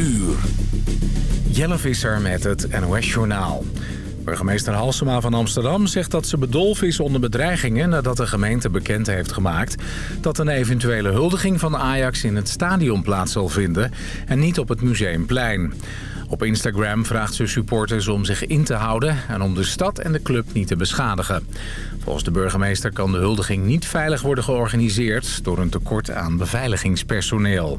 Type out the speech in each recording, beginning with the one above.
uur. Jelle Visser met het NOS-journaal. Burgemeester Halsema van Amsterdam zegt dat ze bedolven is onder bedreigingen... nadat de gemeente bekend heeft gemaakt dat een eventuele huldiging van Ajax in het stadion plaats zal vinden... en niet op het Museumplein. Op Instagram vraagt ze supporters om zich in te houden... en om de stad en de club niet te beschadigen. Volgens de burgemeester kan de huldiging niet veilig worden georganiseerd... door een tekort aan beveiligingspersoneel.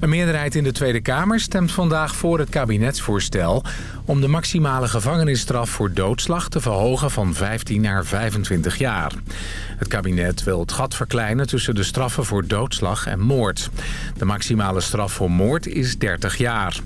Een meerderheid in de Tweede Kamer stemt vandaag voor het kabinetsvoorstel... om de maximale gevangenisstraf voor doodslag te verhogen van 15 naar 25 jaar. Het kabinet wil het gat verkleinen tussen de straffen voor doodslag en moord. De maximale straf voor moord is 30 jaar.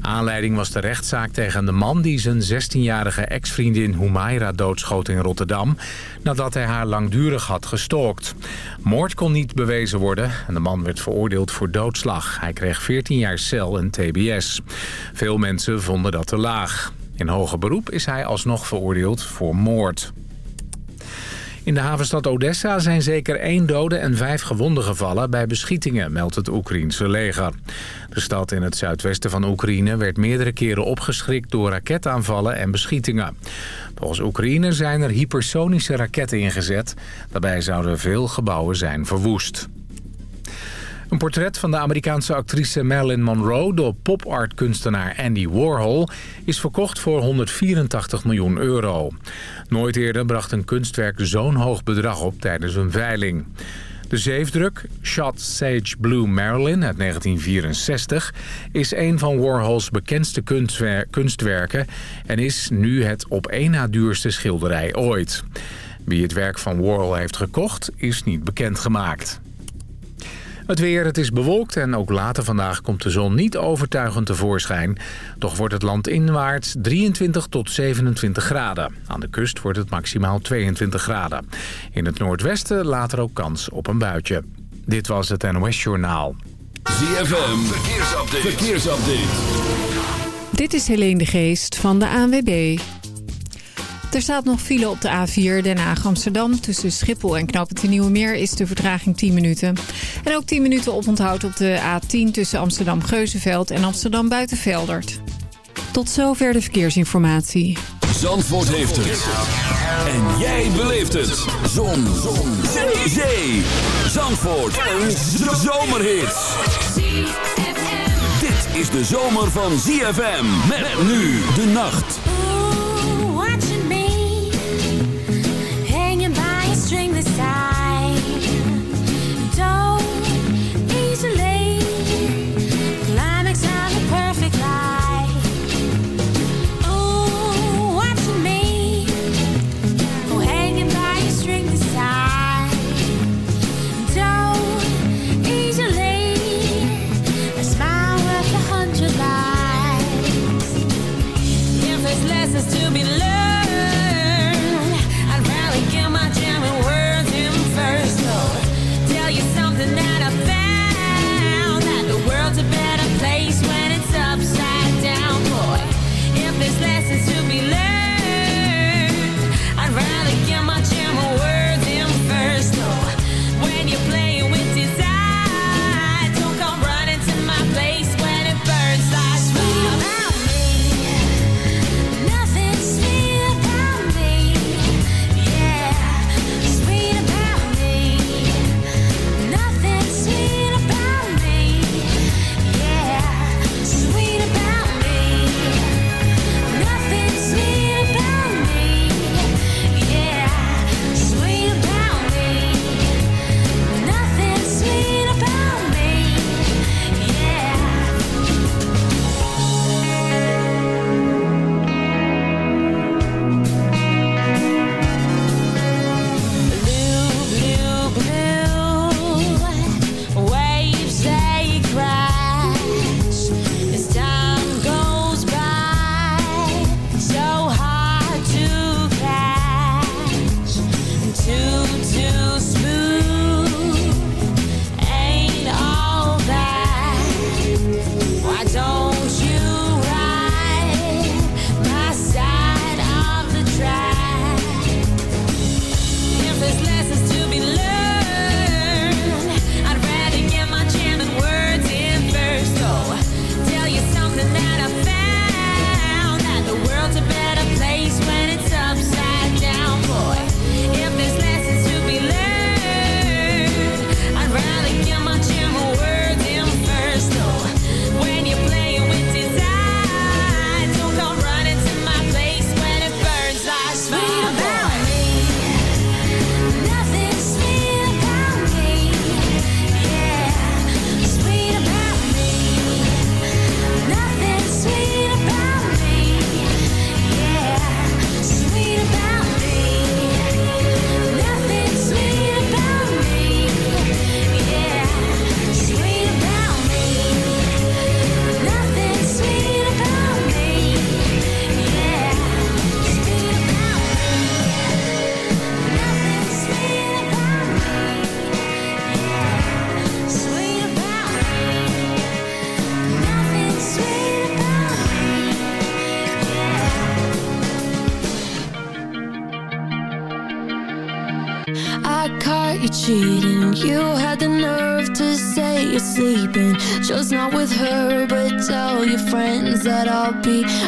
Aanleiding was de rechtszaak tegen de man die zijn 16-jarige ex-vriendin Humaira doodschoot in Rotterdam... nadat hij haar langdurig had gestalkt. Moord kon niet bewezen worden en de man werd veroordeeld voor doodslag. Hij kreeg 14 jaar cel en tbs. Veel mensen vonden dat te laag. In hoger beroep is hij alsnog veroordeeld voor moord. In de havenstad Odessa zijn zeker één dode en vijf gewonden gevallen bij beschietingen, meldt het Oekraïense leger. De stad in het zuidwesten van Oekraïne werd meerdere keren opgeschrikt door raketaanvallen en beschietingen. Volgens Oekraïne zijn er hypersonische raketten ingezet. Daarbij zouden veel gebouwen zijn verwoest. Een portret van de Amerikaanse actrice Marilyn Monroe... door pop-art-kunstenaar Andy Warhol... is verkocht voor 184 miljoen euro. Nooit eerder bracht een kunstwerk zo'n hoog bedrag op tijdens een veiling. De zeefdruk, Shot Sage Blue Marilyn uit 1964... is een van Warhols bekendste kunstwerken... en is nu het op één na duurste schilderij ooit. Wie het werk van Warhol heeft gekocht, is niet bekendgemaakt. Het weer, het is bewolkt en ook later vandaag komt de zon niet overtuigend tevoorschijn. Toch wordt het land inwaarts 23 tot 27 graden. Aan de kust wordt het maximaal 22 graden. In het noordwesten later ook kans op een buitje. Dit was het NOS Journaal. ZFM, verkeersupdate. verkeersupdate. Dit is Helene de Geest van de ANWB. Er staat nog file op de A4 Den Haag-Amsterdam. Tussen Schiphol en Knoopend de Nieuwe Meer is de vertraging 10 minuten. En ook 10 minuten oponthoud op de A10 tussen Amsterdam-Geuzenveld en Amsterdam-Buitenveldert. Tot zover de verkeersinformatie. Zandvoort heeft het. En jij beleeft het. Zon. Zon. Zee. Zandvoort. Een zomerhit. Dit is de zomer van ZFM. Met nu de nacht. Be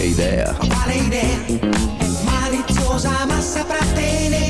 Che idea? Quale idea? Maliziosa ma saprà tenere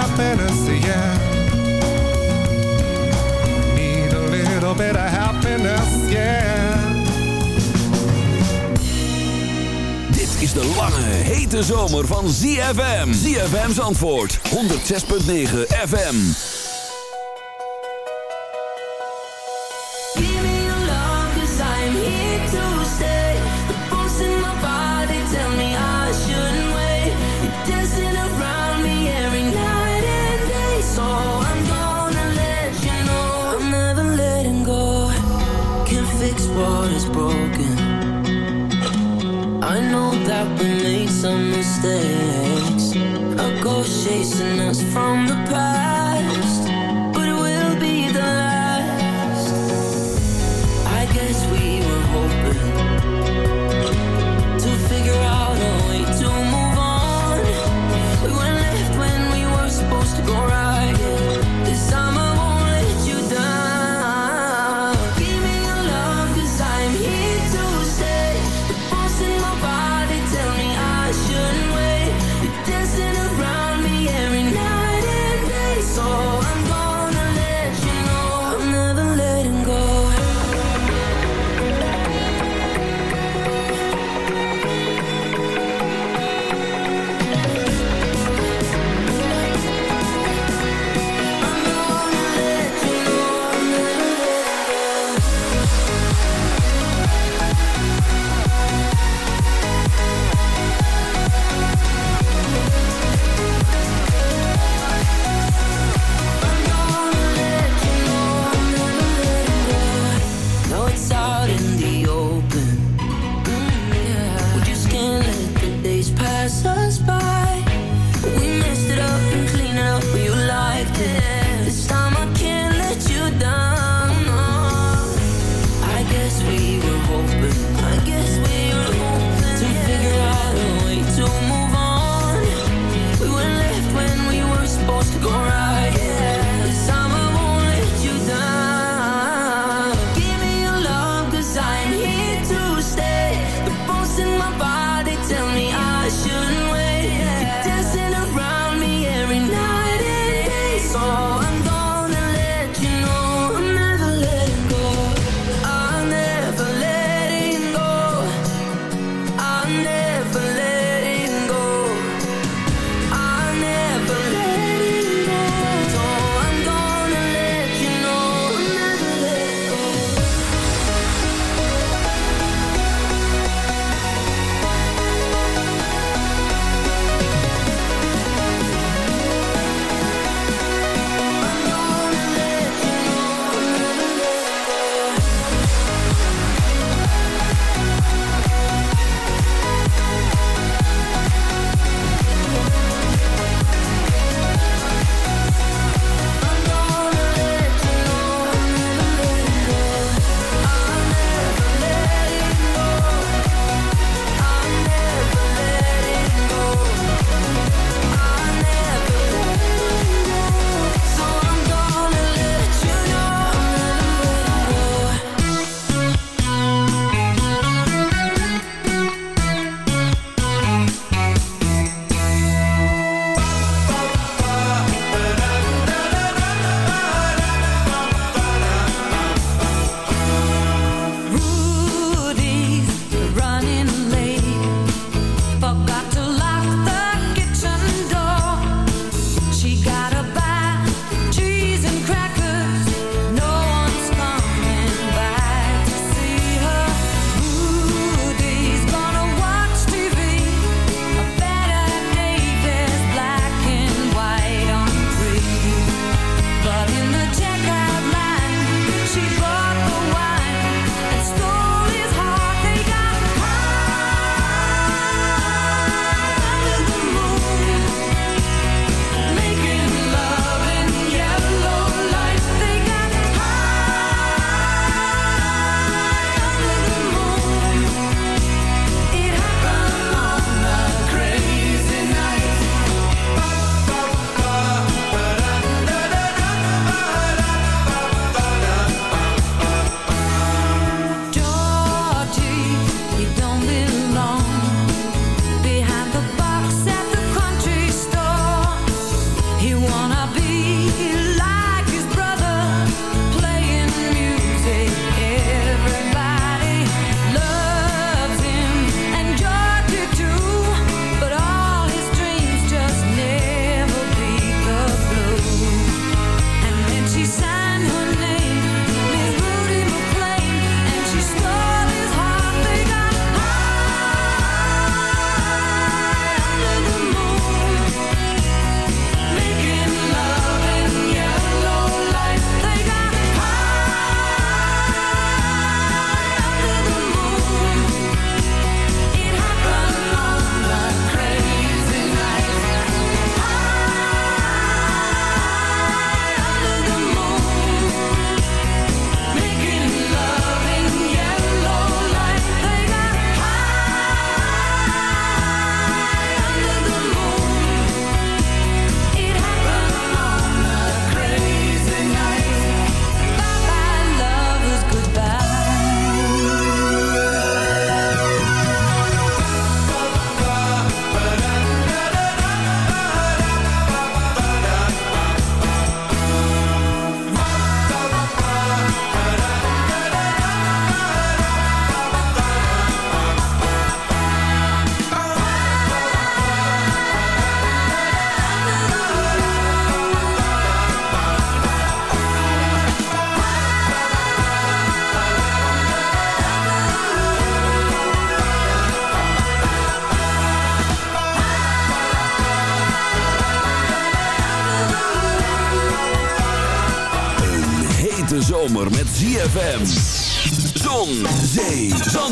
yeah. Need a little bit of happiness, yeah. Dit is de lange, hete zomer van ZFM. ZFM's antwoord, 106.9 FM. Mistakes. A ghost chasing us from the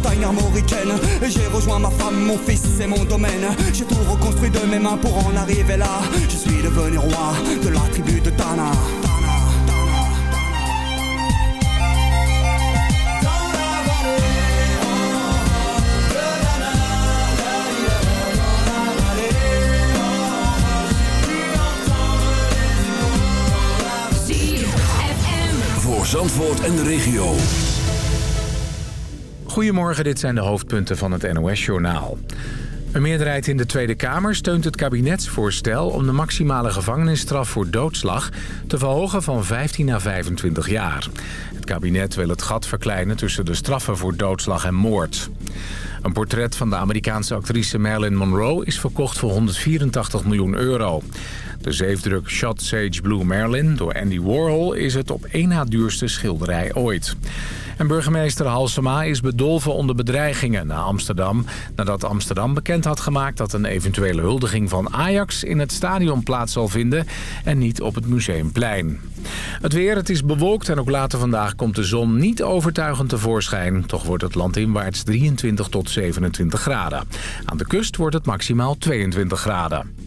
Bretagne armoricaine j'ai rejoint ma femme, mon fils et mon domaine. J'ai tout reconstruit de mes mains pour en arriver là. Je suis devenu roi de la tribu de Dana, Voor Zandvoort en de regio. Goedemorgen, dit zijn de hoofdpunten van het NOS-journaal. Een meerderheid in de Tweede Kamer steunt het kabinetsvoorstel... om de maximale gevangenisstraf voor doodslag te verhogen van 15 naar 25 jaar. Het kabinet wil het gat verkleinen tussen de straffen voor doodslag en moord. Een portret van de Amerikaanse actrice Marilyn Monroe is verkocht voor 184 miljoen euro. De zeefdruk Shot Sage Blue Marilyn door Andy Warhol is het op één na duurste schilderij ooit. Burgemeester Halsema is bedolven onder bedreigingen naar Amsterdam... nadat Amsterdam bekend had gemaakt dat een eventuele huldiging van Ajax... in het stadion plaats zal vinden en niet op het Museumplein. Het weer, het is bewolkt en ook later vandaag komt de zon niet overtuigend tevoorschijn. Toch wordt het landinwaarts 23 tot 27 graden. Aan de kust wordt het maximaal 22 graden.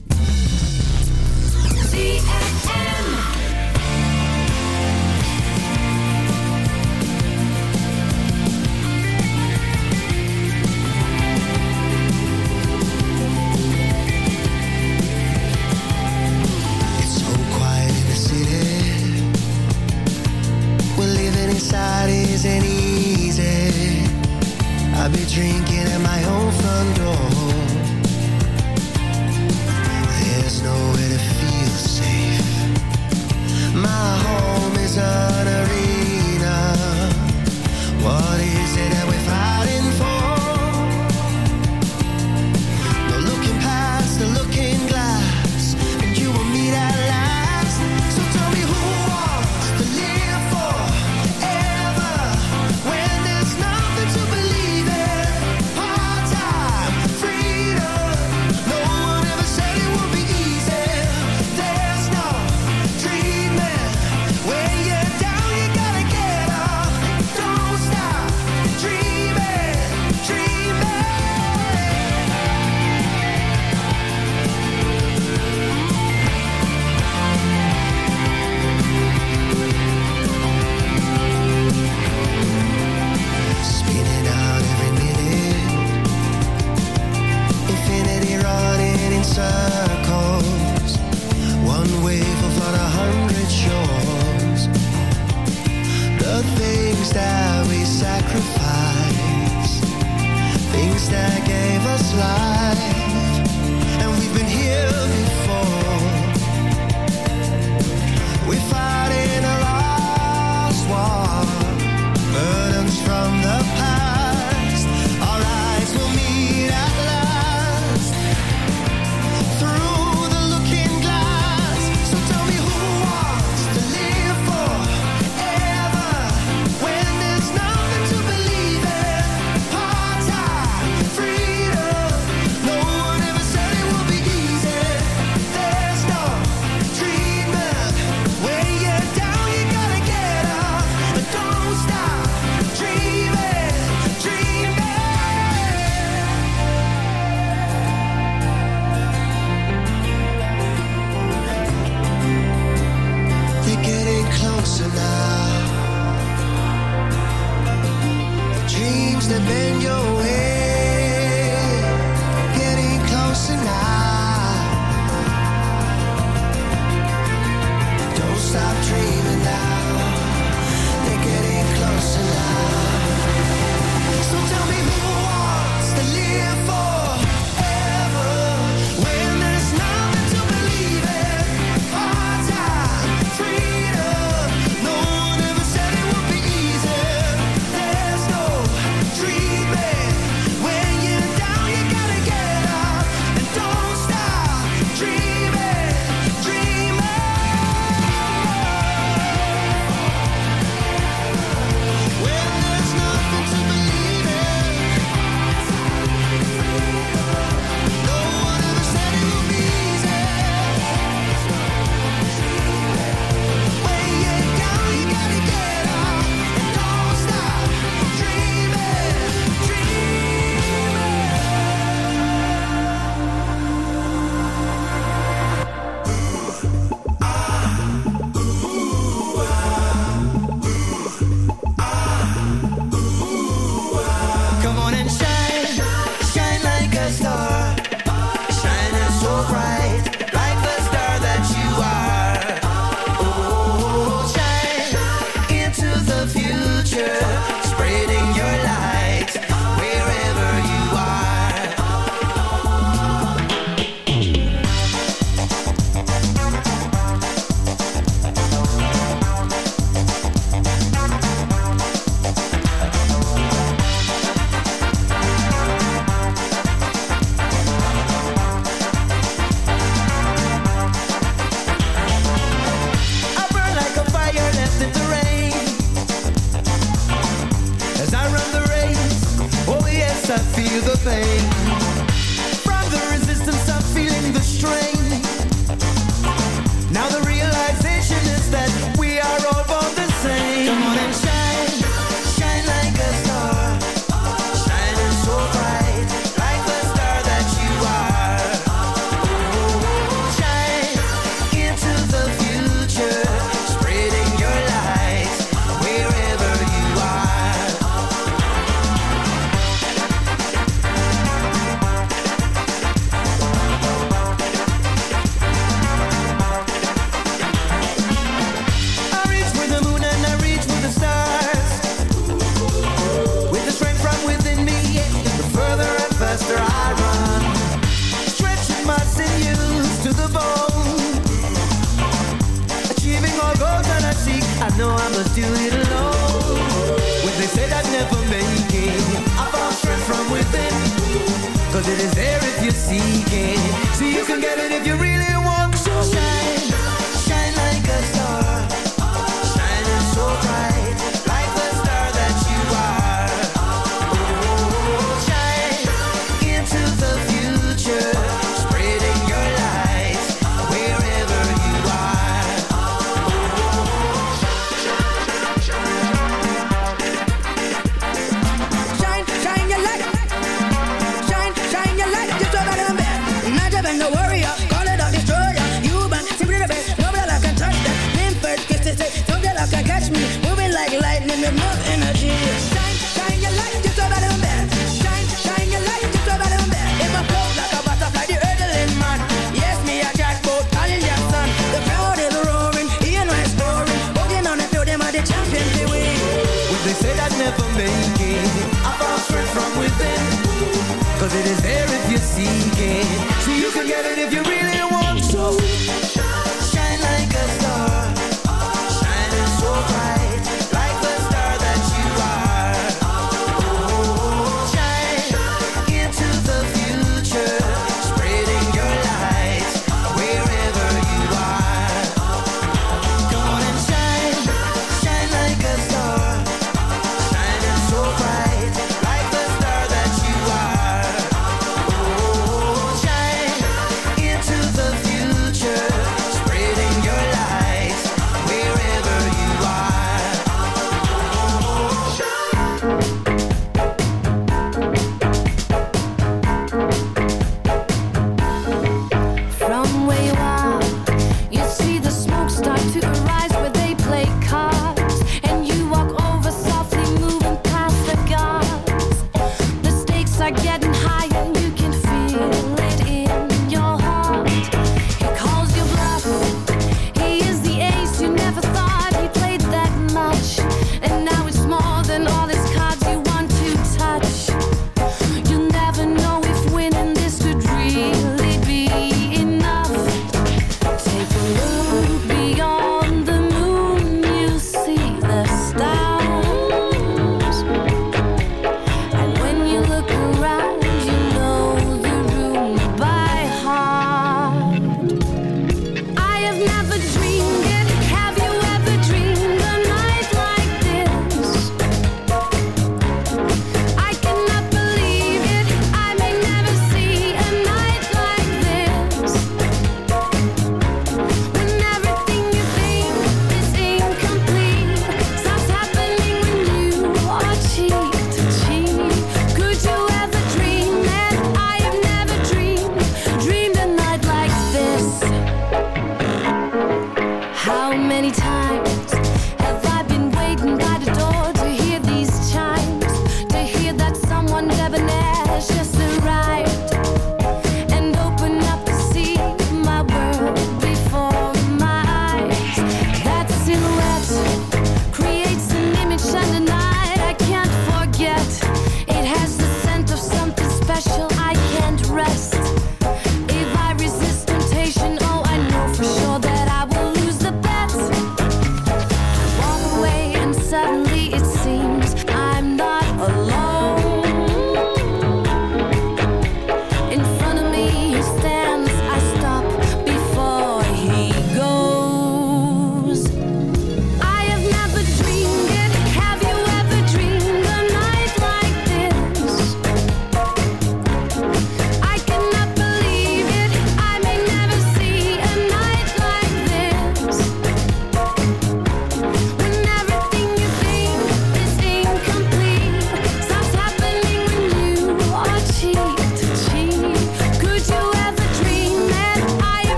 It is there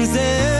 reasons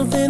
something